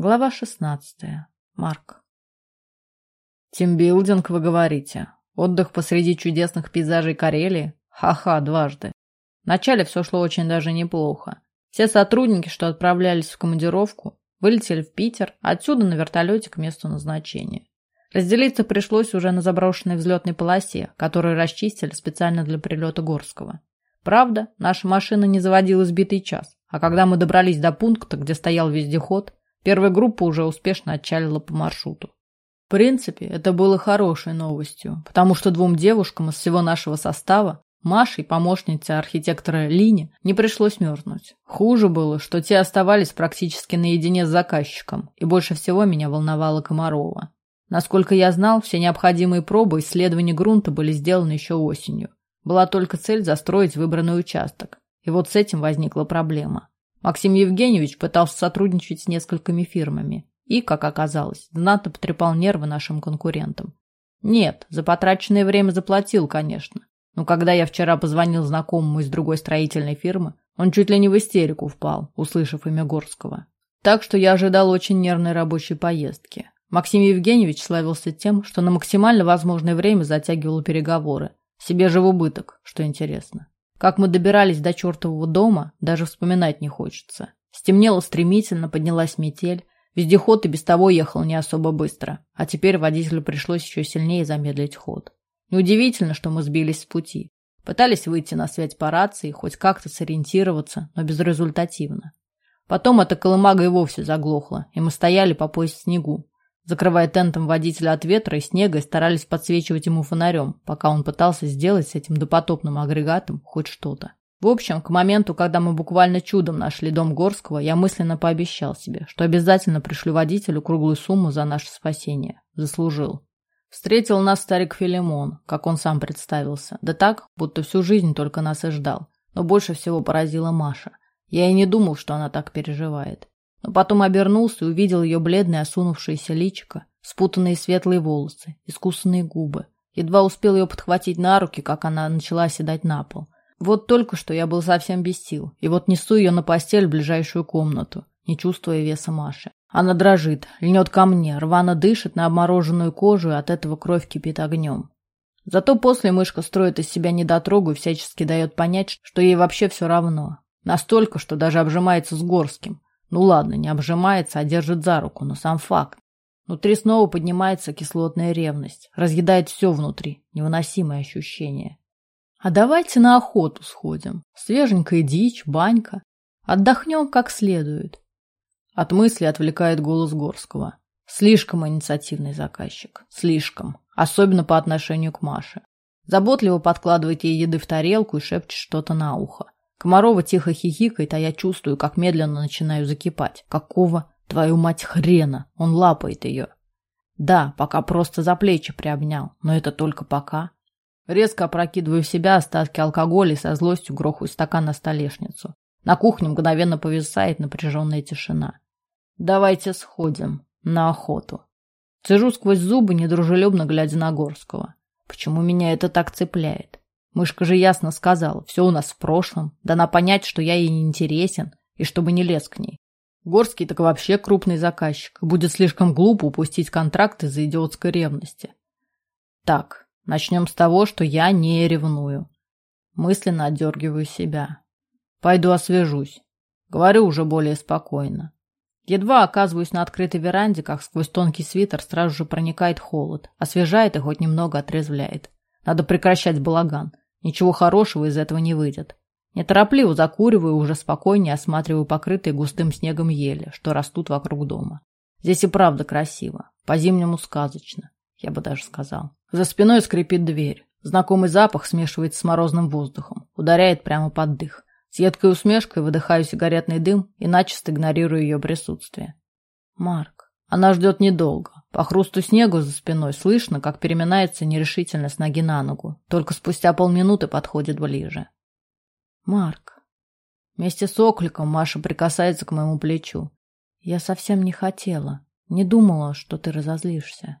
Глава шестнадцатая. Марк. Тимбилдинг, вы говорите? Отдых посреди чудесных пейзажей Карелии? Ха-ха, дважды. Вначале все шло очень даже неплохо. Все сотрудники, что отправлялись в командировку, вылетели в Питер, отсюда на вертолете к месту назначения. Разделиться пришлось уже на заброшенной взлетной полосе, которую расчистили специально для прилета Горского. Правда, наша машина не заводилась битый час, а когда мы добрались до пункта, где стоял вездеход, Первая группа уже успешно отчалила по маршруту. В принципе, это было хорошей новостью, потому что двум девушкам из всего нашего состава, Маше и помощнице архитектора Лине, не пришлось мерзнуть. Хуже было, что те оставались практически наедине с заказчиком, и больше всего меня волновала Комарова. Насколько я знал, все необходимые пробы исследований грунта были сделаны еще осенью. Была только цель застроить выбранный участок. И вот с этим возникла проблема. Максим Евгеньевич пытался сотрудничать с несколькими фирмами и, как оказалось, знатно потрепал нервы нашим конкурентам. Нет, за потраченное время заплатил, конечно. Но когда я вчера позвонил знакомому из другой строительной фирмы, он чуть ли не в истерику впал, услышав имя Горского. Так что я ожидал очень нервной рабочей поездки. Максим Евгеньевич славился тем, что на максимально возможное время затягивал переговоры. Себе же в убыток, что интересно. Как мы добирались до чертового дома, даже вспоминать не хочется. Стемнело стремительно, поднялась метель. Вездеход и без того ехал не особо быстро, а теперь водителю пришлось еще сильнее замедлить ход. Неудивительно, что мы сбились с пути. Пытались выйти на связь по рации, хоть как-то сориентироваться, но безрезультативно. Потом эта колымага и вовсе заглохла, и мы стояли по пояс в снегу, закрывая тентом водителя от ветра и снега и старались подсвечивать ему фонарем, пока он пытался сделать с этим допотопным агрегатом хоть что-то. В общем, к моменту, когда мы буквально чудом нашли дом Горского, я мысленно пообещал себе, что обязательно пришлю водителю круглую сумму за наше спасение. Заслужил. Встретил нас старик Филимон, как он сам представился. Да так, будто всю жизнь только нас и ждал. Но больше всего поразила Маша. Я и не думал, что она так переживает. Но потом обернулся и увидел ее бледное осунувшееся личико, спутанные светлые волосы, искусанные губы. Едва успел ее подхватить на руки, как она начала оседать на пол. Вот только что я был совсем без сил, и вот несу ее на постель в ближайшую комнату, не чувствуя веса Маши. Она дрожит, льнет ко мне, рвано дышит на обмороженную кожу, и от этого кровь кипит огнем. Зато после мышка строит из себя недотрогу и всячески дает понять, что ей вообще все равно. Настолько, что даже обжимается с Горским, ну ладно, не обжимается, а держит за руку, но сам факт. Внутри снова поднимается кислотная ревность, разъедает все внутри, невыносимое ощущение. А давайте на охоту сходим. Свеженькая дичь, банька. Отдохнем как следует. От мысли отвлекает голос Горского. Слишком инициативный заказчик. Слишком. Особенно по отношению к Маше. Заботливо подкладывает ей еды в тарелку и шепчет что-то на ухо. Комарова тихо хихикает, а я чувствую, как медленно начинаю закипать. Какого, твою мать, хрена? Он лапает ее. Да, пока просто за плечи приобнял, но это только пока. Резко опрокидываю в себя остатки алкоголя и со злостью грохаю стакан на столешницу. На кухне мгновенно повисает напряженная тишина. Давайте сходим на охоту. Цежу сквозь зубы, недружелюбно глядя на Горского. Почему меня это так цепляет? Мышка же ясно сказала, все у нас в прошлом, дана понять, что я ей не интересен, и чтобы не лез к ней. Горский так вообще крупный заказчик, будет слишком глупо упустить контракт из-за идиотской ревности. Так, начнем с того, что я не ревную. Мысленно отдергиваю себя. Пойду освежусь. Говорю уже более спокойно. Едва оказываюсь на открытой веранде, как сквозь тонкий свитер сразу же проникает холод, освежает и хоть немного отрезвляет. Надо прекращать балаган. Ничего хорошего из этого не выйдет. Неторопливо закуриваю, уже спокойнее осматриваю покрытые густым снегом ели, что растут вокруг дома. Здесь и правда красиво. По-зимнему сказочно, я бы даже сказал. За спиной скрипит дверь. Знакомый запах смешивается с морозным воздухом. Ударяет прямо под дых. С едкой усмешкой выдыхаю сигаретный дым и начисто игнорирую ее присутствие. Марк. Она ждет недолго. По хрусту снегу за спиной слышно, как переминается нерешительно с ноги на ногу. Только спустя полминуты подходит ближе. «Марк». Вместе с окликом Маша прикасается к моему плечу. «Я совсем не хотела. Не думала, что ты разозлишься».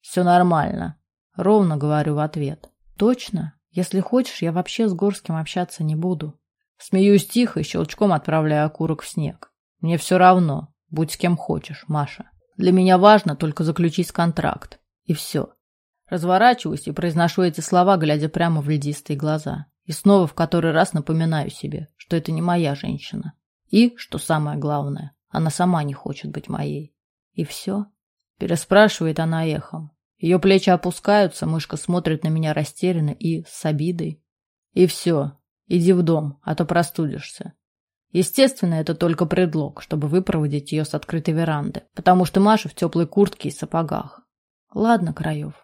«Все нормально», — ровно говорю в ответ. «Точно? Если хочешь, я вообще с Горским общаться не буду». Смеюсь тихо и щелчком отправляю окурок в снег. Мне все равно. Будь с кем хочешь, Маша. Для меня важно только заключить контракт. И все. Разворачиваюсь и произношу эти слова, глядя прямо в льдистые глаза. И снова в который раз напоминаю себе, что это не моя женщина. И, что самое главное, она сама не хочет быть моей. И все? Переспрашивает она эхом. Ее плечи опускаются, мышка смотрит на меня растерянно и с обидой. И все. Иди в дом, а то простудишься. Естественно, это только предлог, чтобы выпроводить ее с открытой веранды, потому что Маша в теплой куртке и сапогах. Ладно, Краев.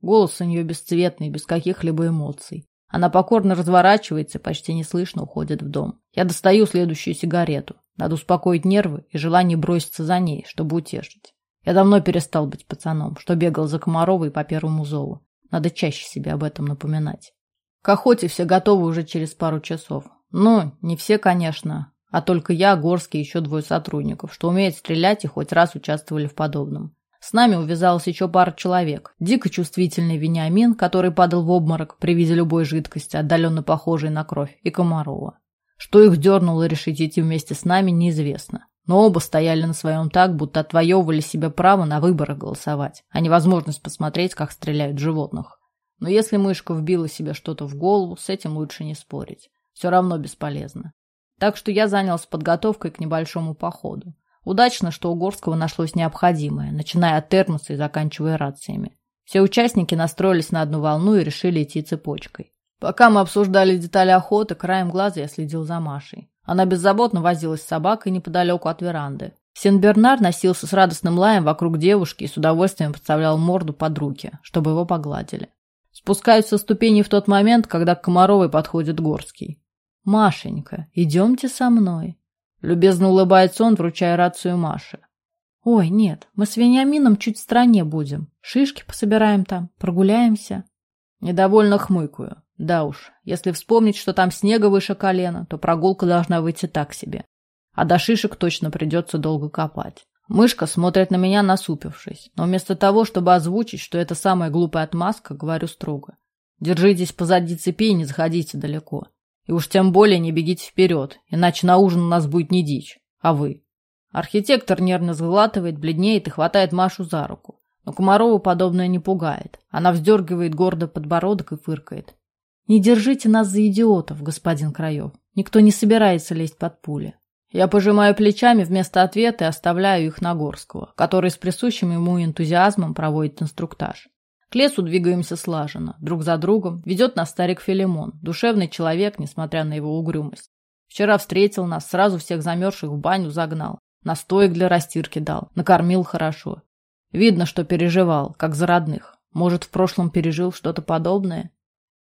Голос у нее бесцветный, без каких-либо эмоций. Она покорно разворачивается и почти неслышно уходит в дом. Я достаю следующую сигарету. Надо успокоить нервы и желание броситься за ней, чтобы утешить. Я давно перестал быть пацаном, что бегал за Комаровой по первому зову. Надо чаще себе об этом напоминать. К охоте все готовы уже через пару часов. Ну, не все, конечно, а только я, Горский и еще двое сотрудников, что умеют стрелять и хоть раз участвовали в подобном. С нами увязалась еще пара человек. Дико чувствительный Вениамин, который падал в обморок при виде любой жидкости, отдаленно похожей на кровь, и Комарова. Что их дернуло решить идти вместе с нами, неизвестно. Но оба стояли на своем так, будто отвоевывали себе право на выборах голосовать, а не возможность посмотреть, как стреляют животных. Но если мышка вбила себе что-то в голову, с этим лучше не спорить. Все равно бесполезно. Так что я занялся подготовкой к небольшому походу. Удачно, что у Горского нашлось необходимое, начиная от термоса и заканчивая рациями. Все участники настроились на одну волну и решили идти цепочкой. Пока мы обсуждали детали охоты, краем глаза я следил за Машей. Она беззаботно возилась с собакой неподалеку от веранды. Сен-Бернар носился с радостным лаем вокруг девушки и с удовольствием подставлял морду под руки, чтобы его погладили. Спускаюсь со ступени в тот момент, когда к Комаровой подходит Горский. «Машенька, идемте со мной», — любезно улыбается он, вручая рацию Маше. «Ой, нет, мы с Вениамином чуть в стороне будем. Шишки пособираем там, прогуляемся». Недовольно хмыкаю. Да уж, если вспомнить, что там снега выше колена, то прогулка должна выйти так себе. А до шишек точно придется долго копать. Мышка смотрит на меня, насупившись, но вместо того, чтобы озвучить, что это самая глупая отмазка, говорю строго. Держитесь позади цепи и не заходите далеко. И уж тем более не бегите вперед, иначе на ужин у нас будет не дичь, а вы. Архитектор нервно сглатывает, бледнеет и хватает Машу за руку. Но Комарову подобное не пугает. Она вздергивает гордо подбородок и фыркает. «Не держите нас за идиотов, господин Краев. Никто не собирается лезть под пули». Я пожимаю плечами вместо ответа и оставляю их на Горского, который с присущим ему энтузиазмом проводит инструктаж. К лесу двигаемся слаженно, друг за другом. Ведет нас старик Филимон, душевный человек, несмотря на его угрюмость. Вчера встретил нас, сразу всех замерзших в баню загнал. Настоек для растирки дал, накормил хорошо. Видно, что переживал, как за родных. Может, в прошлом пережил что-то подобное?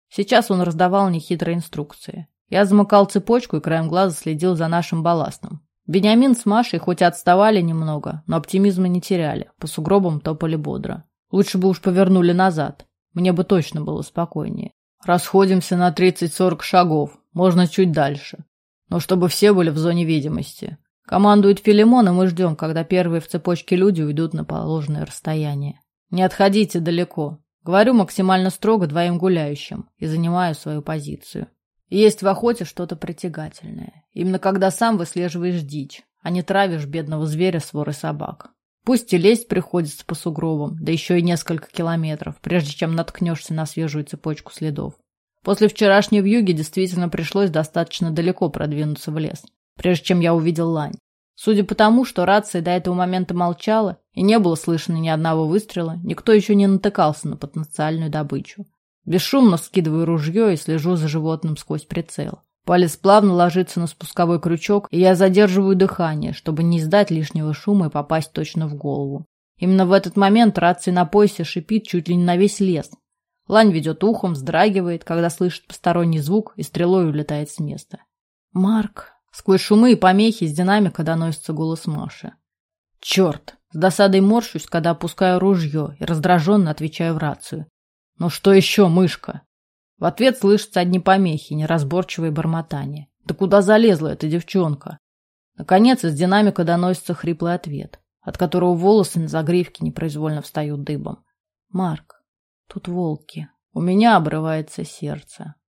Сейчас он раздавал нехитрые инструкции. Я замыкал цепочку и краем глаза следил за нашим балластом. Бениамин с Машей хоть и отставали немного, но оптимизма не теряли, по сугробам топали бодро. Лучше бы уж повернули назад. Мне бы точно было спокойнее. Расходимся на 30-40 шагов, можно чуть дальше. Но чтобы все были в зоне видимости. Командует Филимон, и мы ждем, когда первые в цепочке люди уйдут на положенное расстояние. Не отходите далеко. Говорю максимально строго двоим гуляющим и занимаю свою позицию. Есть в охоте что-то притягательное. Именно когда сам выслеживаешь дичь, а не травишь бедного зверя своры собак. Пусть и лезть приходится по сугробам, да еще и несколько километров, прежде чем наткнешься на свежую цепочку следов. После вчерашней вьюги действительно пришлось достаточно далеко продвинуться в лес, прежде чем я увидел лань. Судя по тому, что рация до этого момента молчала и не было слышно ни одного выстрела, никто еще не натыкался на потенциальную добычу. Бесшумно скидываю ружье и слежу за животным сквозь прицел. Палец плавно ложится на спусковой крючок, и я задерживаю дыхание, чтобы не издать лишнего шума и попасть точно в голову. Именно в этот момент рация на поясе шипит чуть ли не на весь лес. Лань ведет ухом, вздрагивает, когда слышит посторонний звук, и стрелой улетает с места. «Марк!» Сквозь шумы и помехи из динамика доносится голос Маши. «Черт!» С досадой морщусь, когда опускаю ружье и раздраженно отвечаю в рацию. «Ну что еще, мышка?» В ответ слышатся одни помехи, неразборчивые бормотания. Да куда залезла эта девчонка? Наконец из динамика доносится хриплый ответ, от которого волосы на загривке непроизвольно встают дыбом. «Марк, тут волки. У меня обрывается сердце.